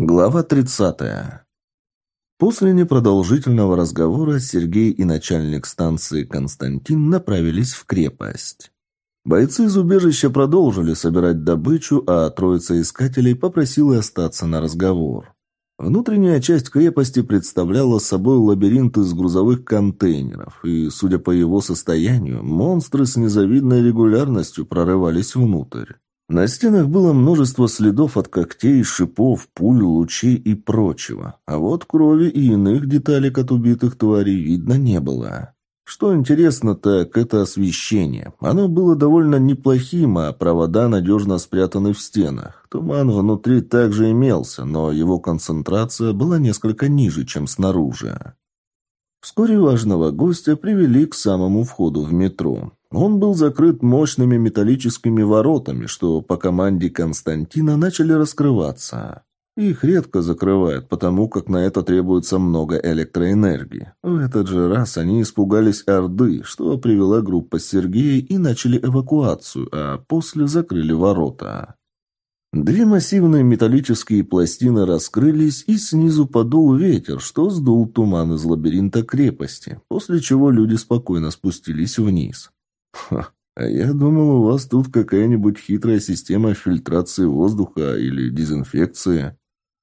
Глава 30. После непродолжительного разговора Сергей и начальник станции Константин направились в крепость. Бойцы из убежища продолжили собирать добычу, а троица искателей попросила остаться на разговор. Внутренняя часть крепости представляла собой лабиринт из грузовых контейнеров, и, судя по его состоянию, монстры с незавидной регулярностью прорывались внутрь. На стенах было множество следов от когтей, шипов, пуль, лучей и прочего. А вот крови и иных деталек от убитых тварей видно не было. Что интересно, так это освещение. Оно было довольно неплохим, а провода надежно спрятаны в стенах. Туман внутри также имелся, но его концентрация была несколько ниже, чем снаружи. Вскоре важного гостя привели к самому входу в метро. Он был закрыт мощными металлическими воротами, что по команде Константина начали раскрываться. Их редко закрывают, потому как на это требуется много электроэнергии. В этот же раз они испугались Орды, что привела группа Сергея и начали эвакуацию, а после закрыли ворота. Две массивные металлические пластины раскрылись, и снизу подул ветер, что сдул туман из лабиринта крепости, после чего люди спокойно спустились вниз. «Ха, а я думал, у вас тут какая-нибудь хитрая система фильтрации воздуха или дезинфекции»,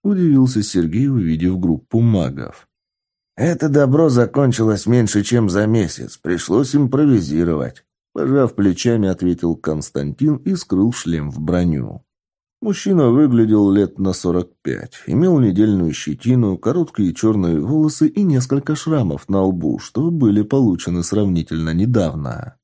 удивился Сергей, увидев группу магов. «Это добро закончилось меньше, чем за месяц. Пришлось импровизировать», пожав плечами, ответил Константин и скрыл шлем в броню. Мужчина выглядел лет на сорок пять, имел недельную щетину, короткие черные волосы и несколько шрамов на лбу, что были получены сравнительно недавно.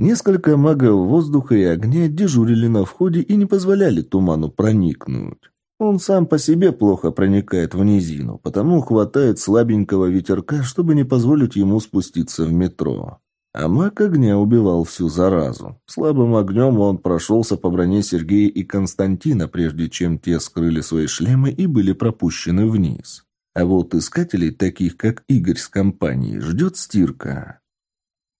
Несколько магов воздуха и огня дежурили на входе и не позволяли туману проникнуть. Он сам по себе плохо проникает в низину, потому хватает слабенького ветерка, чтобы не позволить ему спуститься в метро. А маг огня убивал всю заразу. Слабым огнем он прошелся по броне Сергея и Константина, прежде чем те скрыли свои шлемы и были пропущены вниз. А вот искателей, таких как Игорь с компанией, ждет стирка.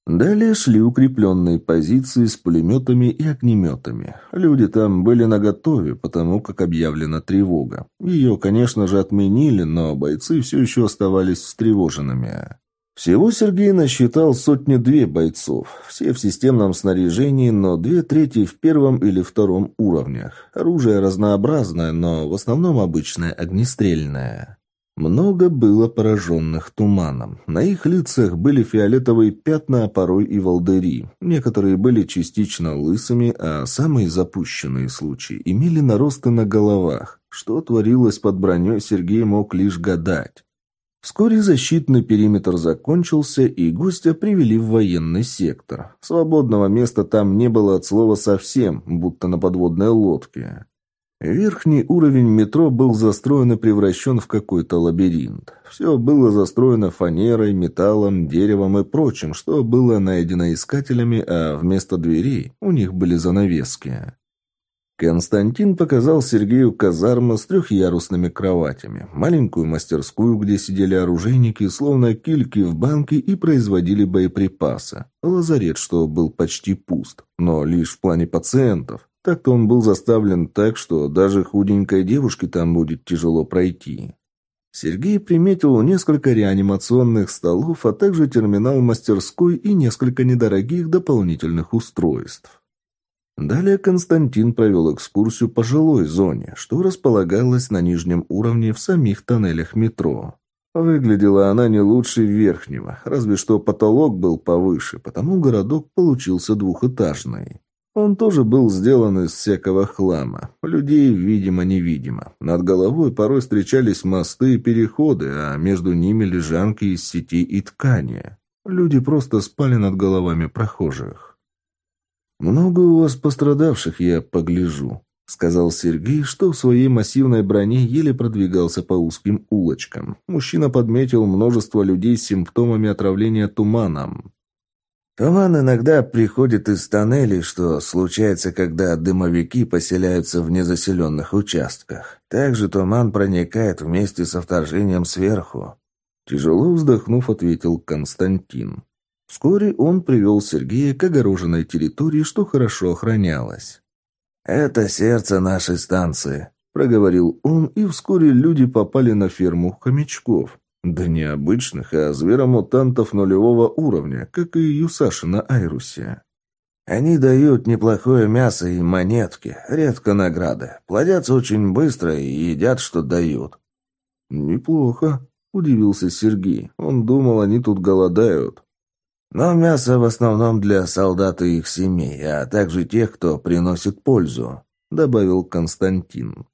Далее шли укрепленные позиции с пулеметами и огнеметами. Люди там были наготове, потому как объявлена тревога. Ее, конечно же, отменили, но бойцы все еще оставались встревоженными. Всего Сергей насчитал сотни-две бойцов, все в системном снаряжении, но две трети в первом или втором уровнях. Оружие разнообразное, но в основном обычное огнестрельное. Много было пораженных туманом. На их лицах были фиолетовые пятна, а порой и волдыри. Некоторые были частично лысыми, а самые запущенные случаи имели наросты на головах. Что творилось под броней, Сергей мог лишь гадать. Вскоре защитный периметр закончился, и гостя привели в военный сектор. Свободного места там не было от слова совсем, будто на подводной лодке. Верхний уровень метро был застроен и превращен в какой-то лабиринт. Все было застроено фанерой, металлом, деревом и прочим, что было найдено искателями, а вместо дверей у них были занавески. Константин показал Сергею казарму с трехъярусными кроватями, маленькую мастерскую, где сидели оружейники, словно кильки в банке и производили боеприпасы, лазарет, что был почти пуст, но лишь в плане пациентов. Так-то он был заставлен так, что даже худенькой девушке там будет тяжело пройти. Сергей приметил несколько реанимационных столов, а также терминал мастерской и несколько недорогих дополнительных устройств. Далее Константин провел экскурсию по жилой зоне, что располагалась на нижнем уровне в самих тоннелях метро. Выглядела она не лучше верхнего, разве что потолок был повыше, потому городок получился двухэтажный. Он тоже был сделан из всякого хлама. Людей видимо-невидимо. Над головой порой встречались мосты и переходы, а между ними лежанки из сети и ткани. Люди просто спали над головами прохожих. «Много у вас пострадавших, я погляжу», — сказал Сергей, что в своей массивной броне еле продвигался по узким улочкам. Мужчина подметил множество людей с симптомами отравления туманом. Туман иногда приходит из тоннелей, что случается, когда дымовики поселяются в незаселенных участках. Также туман проникает вместе со вторжением сверху. Тяжело вздохнув, ответил Константин. Вскоре он привел Сергея к огороженной территории, что хорошо охранялось. «Это сердце нашей станции», – проговорил он, и вскоре люди попали на ферму хомячков. Да не обычных, а зверомутантов нулевого уровня, как и Юсаши на Айрусе. Они дают неплохое мясо и монетки, редко награды. Плодятся очень быстро и едят, что дают. Неплохо, удивился Сергей. Он думал, они тут голодают. Но мясо в основном для солдат и их семей, а также тех, кто приносит пользу, добавил Константин.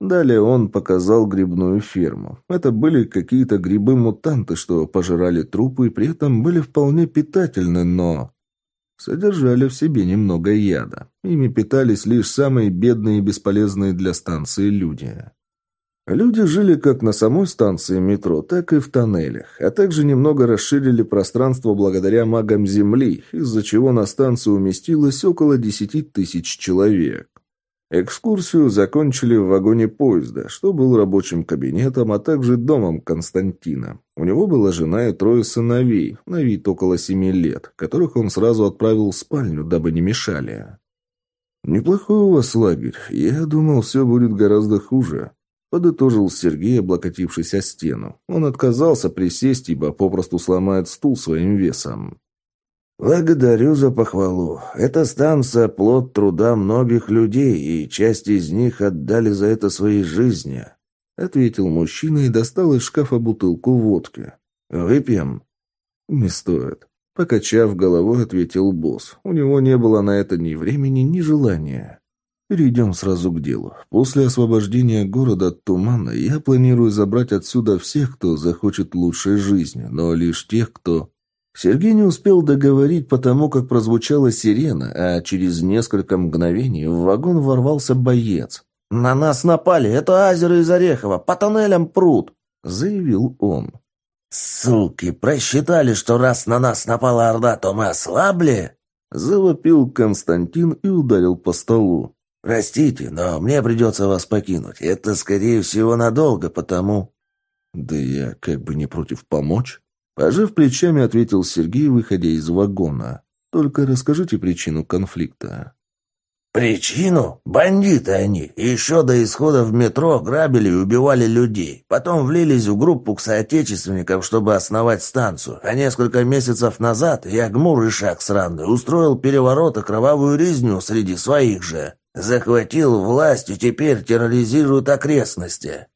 Далее он показал грибную ферму. Это были какие-то грибы-мутанты, что пожирали трупы и при этом были вполне питательны, но содержали в себе немного яда. Ими питались лишь самые бедные и бесполезные для станции люди. Люди жили как на самой станции метро, так и в тоннелях, а также немного расширили пространство благодаря магам Земли, из-за чего на станцию уместилось около 10 тысяч человек. Экскурсию закончили в вагоне поезда, что был рабочим кабинетом, а также домом Константина. У него была жена и трое сыновей, на вид около семи лет, которых он сразу отправил в спальню, дабы не мешали. «Неплохой у вас лагерь. Я думал, все будет гораздо хуже», — подытожил Сергей, облокотившись о стену. Он отказался присесть, ибо попросту сломает стул своим весом. «Благодарю за похвалу. Эта станция – плод труда многих людей, и часть из них отдали за это свои жизни», – ответил мужчина и достал из шкафа бутылку водки. «Выпьем?» «Не стоит», – покачав головой, ответил босс. У него не было на это ни времени, ни желания. Перейдем сразу к делу. После освобождения города от тумана я планирую забрать отсюда всех, кто захочет лучшей жизни, но лишь тех, кто Сергей не успел договорить потому, как прозвучала сирена, а через несколько мгновений в вагон ворвался боец. «На нас напали! Это Азеры из Орехова! По тоннелям пруд!» — заявил он. «Суки, просчитали, что раз на нас напала Орда, то мы ослабли?» Завопил Константин и ударил по столу. «Простите, но мне придется вас покинуть. Это, скорее всего, надолго, потому...» «Да я как бы не против помочь». Пожав плечами, ответил Сергей, выходя из вагона. «Только расскажите причину конфликта». «Причину? Бандиты они. Еще до исхода в метро грабили и убивали людей. Потом влились в группу к соотечественникам, чтобы основать станцию. А несколько месяцев назад Ягмур Ишак Сранды устроил переворот и кровавую резню среди своих же. Захватил власть и теперь терроризирует окрестности.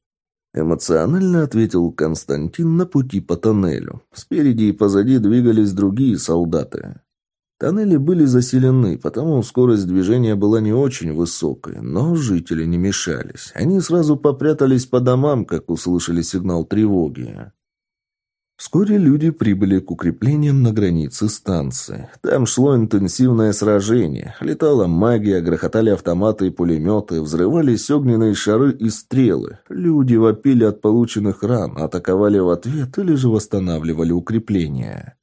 Эмоционально ответил Константин на пути по тоннелю. Спереди и позади двигались другие солдаты. Тоннели были заселены, потому скорость движения была не очень высокой, но жители не мешались. Они сразу попрятались по домам, как услышали сигнал тревоги. Вскоре люди прибыли к укреплениям на границе станции. Там шло интенсивное сражение. Летала магия, грохотали автоматы и пулеметы, взрывались огненные шары и стрелы. Люди вопили от полученных ран, атаковали в ответ или же восстанавливали укрепления.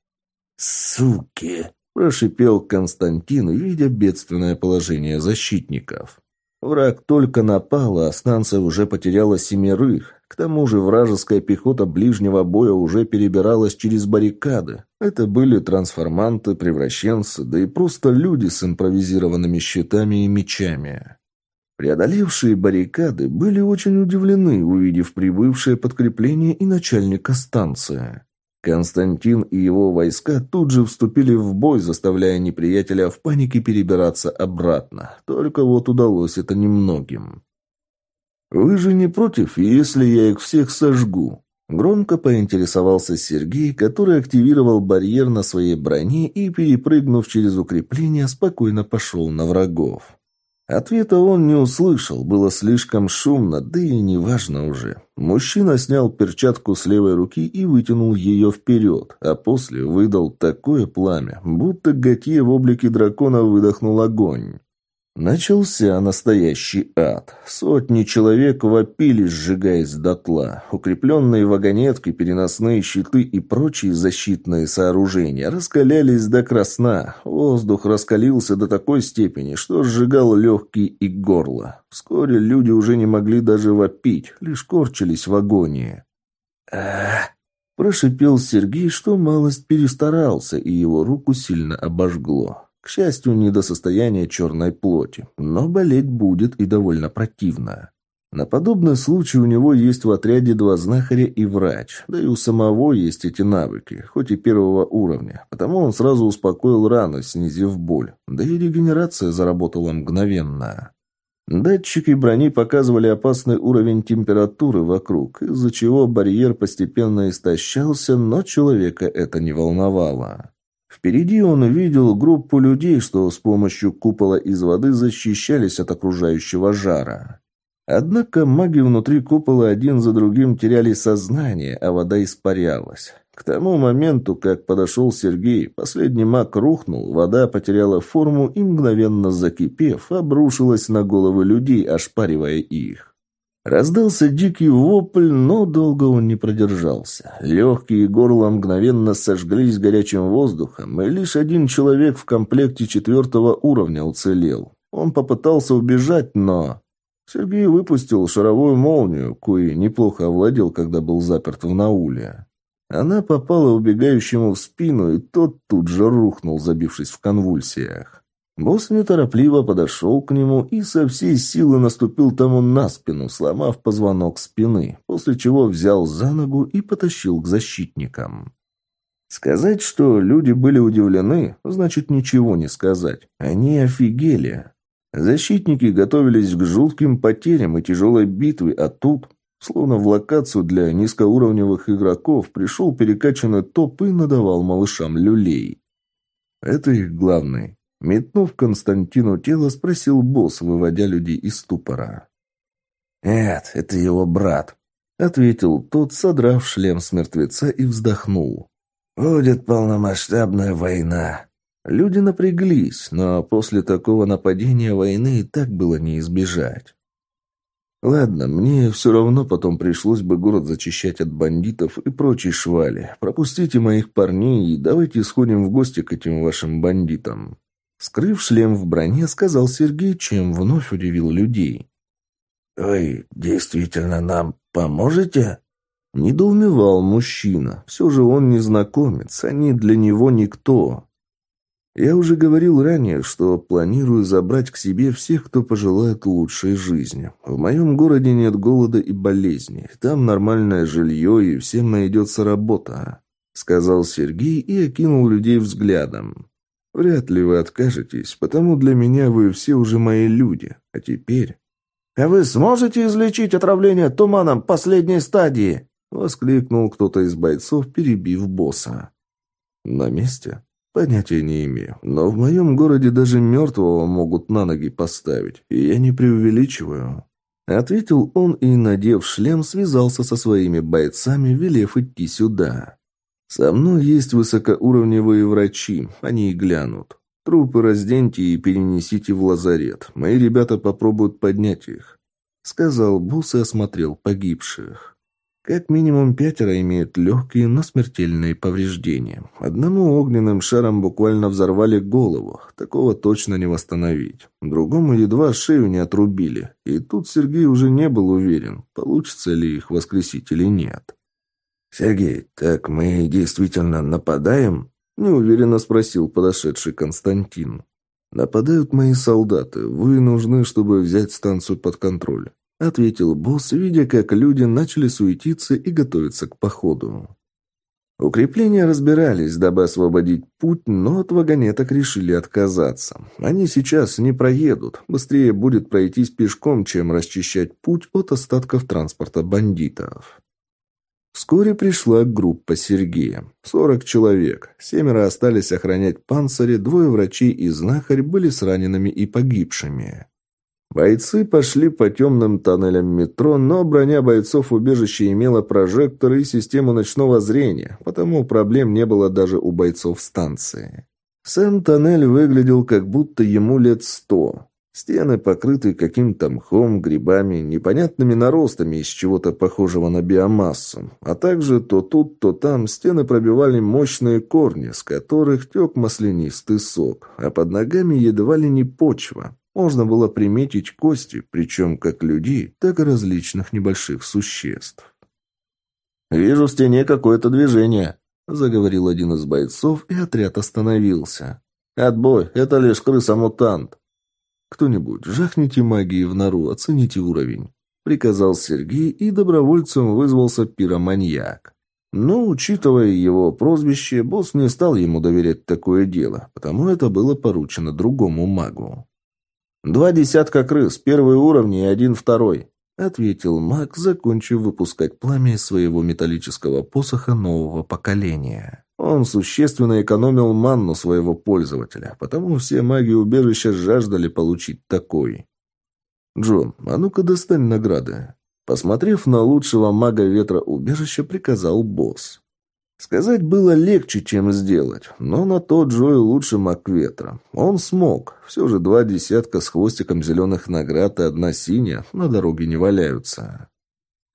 «Суки!» – прошипел Константин, видя бедственное положение защитников. Враг только напал, а станция уже потеряла семерых. К тому же вражеская пехота ближнего боя уже перебиралась через баррикады. Это были трансформанты, превращенцы, да и просто люди с импровизированными щитами и мечами. Преодолевшие баррикады были очень удивлены, увидев прибывшее подкрепление и начальника станции. Константин и его войска тут же вступили в бой, заставляя неприятеля в панике перебираться обратно. Только вот удалось это немногим. «Вы же не против, если я их всех сожгу?» Громко поинтересовался Сергей, который активировал барьер на своей броне и, перепрыгнув через укрепление, спокойно пошел на врагов. Ответа он не услышал, было слишком шумно, да и неважно уже. Мужчина снял перчатку с левой руки и вытянул ее вперед, а после выдал такое пламя, будто Готье в облике дракона выдохнул огонь. Начался настоящий ад. Сотни человек вопили, сжигаясь дотла. Укрепленные вагонетки, переносные щиты и прочие защитные сооружения раскалялись до красна. Воздух раскалился до такой степени, что сжигал легкие и горло. Вскоре люди уже не могли даже вопить, лишь корчились в агонии. «Ах!» Прошипел Сергей, что малость перестарался, и его руку сильно обожгло. К счастью, не до состояния черной плоти, но болеть будет и довольно противно. На подобный случай у него есть в отряде два знахаря и врач, да и у самого есть эти навыки, хоть и первого уровня, потому он сразу успокоил рану, снизив боль, да и регенерация заработала мгновенно. Датчики брони показывали опасный уровень температуры вокруг, из-за чего барьер постепенно истощался, но человека это не волновало. Впереди он увидел группу людей, что с помощью купола из воды защищались от окружающего жара. Однако маги внутри купола один за другим теряли сознание, а вода испарялась. К тому моменту, как подошел Сергей, последний маг рухнул, вода потеряла форму и, мгновенно закипев, обрушилась на головы людей, ошпаривая их. Раздался дикий вопль, но долго он не продержался. Легкие горла мгновенно сожглись горячим воздухом, и лишь один человек в комплекте четвертого уровня уцелел. Он попытался убежать, но... Сергей выпустил шаровую молнию, кое неплохо овладел, когда был заперт в науле. Она попала убегающему в спину, и тот тут же рухнул, забившись в конвульсиях. Босс неторопливо подошел к нему и со всей силы наступил тому на спину, сломав позвонок спины, после чего взял за ногу и потащил к защитникам. Сказать, что люди были удивлены, значит ничего не сказать. Они офигели. Защитники готовились к жутким потерям и тяжелой битве, а тут, словно в локацию для низкоуровневых игроков, пришел перекачанный топ и надавал малышам люлей. Это их главный. Метнув Константину тело, спросил босс, выводя людей из ступора. «Нет, это его брат», — ответил тот, содрав шлем с мертвеца и вздохнул. «Будет полномасштабная война. Люди напряглись, но после такого нападения войны и так было не избежать. Ладно, мне все равно потом пришлось бы город зачищать от бандитов и прочей швали. Пропустите моих парней и давайте сходим в гости к этим вашим бандитам. Скрыв шлем в броне, сказал Сергей, чем вновь удивил людей. «Вы действительно нам поможете?» Недоумевал мужчина. Все же он незнакомец, они для него никто. Я уже говорил ранее, что планирую забрать к себе всех, кто пожелает лучшей жизни. В моем городе нет голода и болезней. Там нормальное жилье и всем найдется работа», — сказал Сергей и окинул людей взглядом. «Вряд ли вы откажетесь, потому для меня вы все уже мои люди. А теперь...» «А вы сможете излечить отравление туманом последней стадии?» — воскликнул кто-то из бойцов, перебив босса. «На месте?» Понятия не имею. Но в моем городе даже мертвого могут на ноги поставить. И я не преувеличиваю. Ответил он и, надев шлем, связался со своими бойцами, велев идти сюда. Со мной есть высокоуровневые врачи. Они и глянут. Трупы разденьте и перенесите в лазарет. Мои ребята попробуют поднять их. Сказал босс и осмотрел погибших. Как минимум пятеро имеют легкие, но смертельные повреждения. Одному огненным шаром буквально взорвали голову. Такого точно не восстановить. Другому едва шею не отрубили. И тут Сергей уже не был уверен, получится ли их воскресить или нет. «Сергей, так мы действительно нападаем?» – неуверенно спросил подошедший Константин. «Нападают мои солдаты. Вы нужны, чтобы взять станцию под контроль. — ответил босс, видя, как люди начали суетиться и готовиться к походу. Укрепления разбирались, дабы освободить путь, но от вагонеток решили отказаться. Они сейчас не проедут. Быстрее будет пройтись пешком, чем расчищать путь от остатков транспорта бандитов. Вскоре пришла группа Сергея. Сорок человек. Семеро остались охранять панцири, двое врачей и знахарь были с ранеными и погибшими. Бойцы пошли по темным тоннелям метро, но броня бойцов убежища имела прожекторы и систему ночного зрения, потому проблем не было даже у бойцов станции. Сам тоннель выглядел как будто ему лет сто. Стены покрыты каким-то мхом, грибами, непонятными наростами из чего-то похожего на биомассу. А также то тут, то там стены пробивали мощные корни, с которых тек маслянистый сок, а под ногами едва ли не почва. Можно было приметить кости, причем как людей, так и различных небольших существ. «Вижу в стене какое-то движение», — заговорил один из бойцов, и отряд остановился. «Отбой, это лишь крыса-мутант». «Кто-нибудь, жахните магии в нору, оцените уровень», — приказал Сергей, и добровольцем вызвался пироманьяк. Но, учитывая его прозвище, босс не стал ему доверять такое дело, потому это было поручено другому магу. «Два десятка крыс, первый уровень и один второй», — ответил маг, закончив выпускать пламя из своего металлического посоха нового поколения. Он существенно экономил манну своего пользователя, потому все маги убежища жаждали получить такой. «Джон, а ну-ка достань награды». Посмотрев на лучшего мага ветра убежища, приказал босс. Сказать было легче, чем сделать, но на то Джой лучше маг ветра. Он смог. Все же два десятка с хвостиком зеленых наград и одна синяя на дороге не валяются.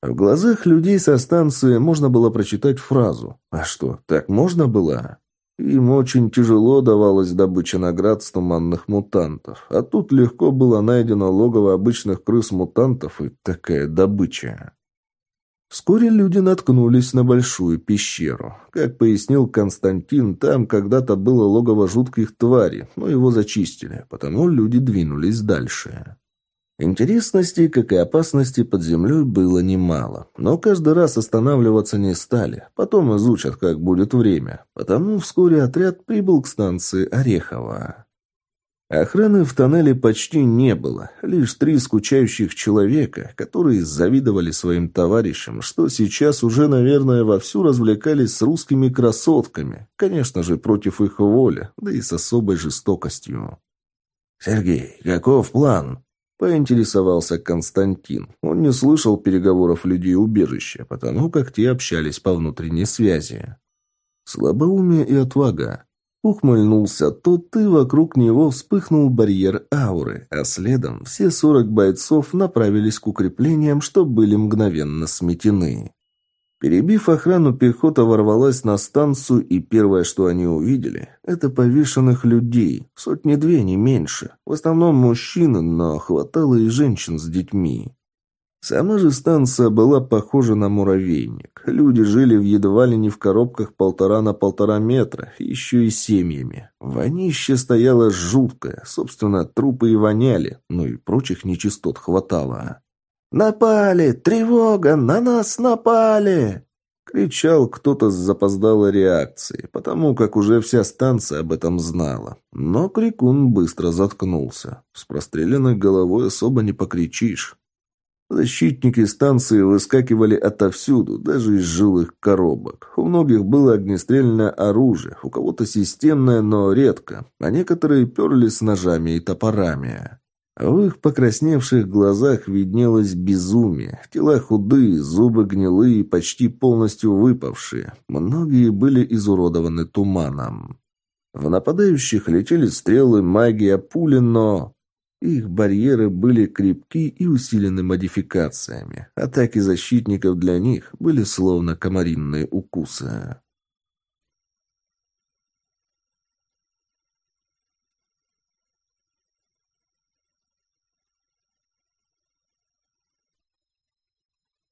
В глазах людей со станции можно было прочитать фразу «А что, так можно было?» Им очень тяжело давалась добыча наград с туманных мутантов, а тут легко было найдено логово обычных крыс-мутантов и такая добыча. Вскоре люди наткнулись на большую пещеру. Как пояснил Константин, там когда-то было логово жутких тварей, но его зачистили, потому люди двинулись дальше. Интересностей, как и опасностей под землей было немало, но каждый раз останавливаться не стали, потом изучат, как будет время, потому вскоре отряд прибыл к станции Орехово. Охраны в тоннеле почти не было, лишь три скучающих человека, которые завидовали своим товарищам, что сейчас уже, наверное, вовсю развлекались с русскими красотками, конечно же, против их воли, да и с особой жестокостью. «Сергей, каков план?» Поинтересовался Константин. Он не слышал переговоров людей убежища, потому как те общались по внутренней связи. Слабоумие и отвага. Ухмыльнулся тот, и вокруг него вспыхнул барьер ауры, а следом все сорок бойцов направились к укреплениям, что были мгновенно сметены. Перебив охрану, пехота ворвалась на станцию, и первое, что они увидели, это повешенных людей. Сотни-две, не меньше. В основном мужчины, но хватало и женщин с детьми. Сама же станция была похожа на муравейник. Люди жили в едва ли не в коробках полтора на полтора метра, еще и семьями. Вонище стояло жуткое, собственно, трупы и воняли, но и прочих нечистот хватало. «Напали! Тревога! На нас напали!» Кричал кто-то с запоздалой реакцией, потому как уже вся станция об этом знала. Но крикун быстро заткнулся. С простреленной головой особо не покричишь. Защитники станции выскакивали отовсюду, даже из жилых коробок. У многих было огнестрельное оружие, у кого-то системное, но редко, а некоторые перли с ножами и топорами. В их покрасневших глазах виднелось безумие. Тела худые, зубы гнилые, почти полностью выпавшие. Многие были изуродованы туманом. В нападающих летели стрелы, магия, пули, но... Их барьеры были крепки и усилены модификациями. Атаки защитников для них были словно комаринные укусы.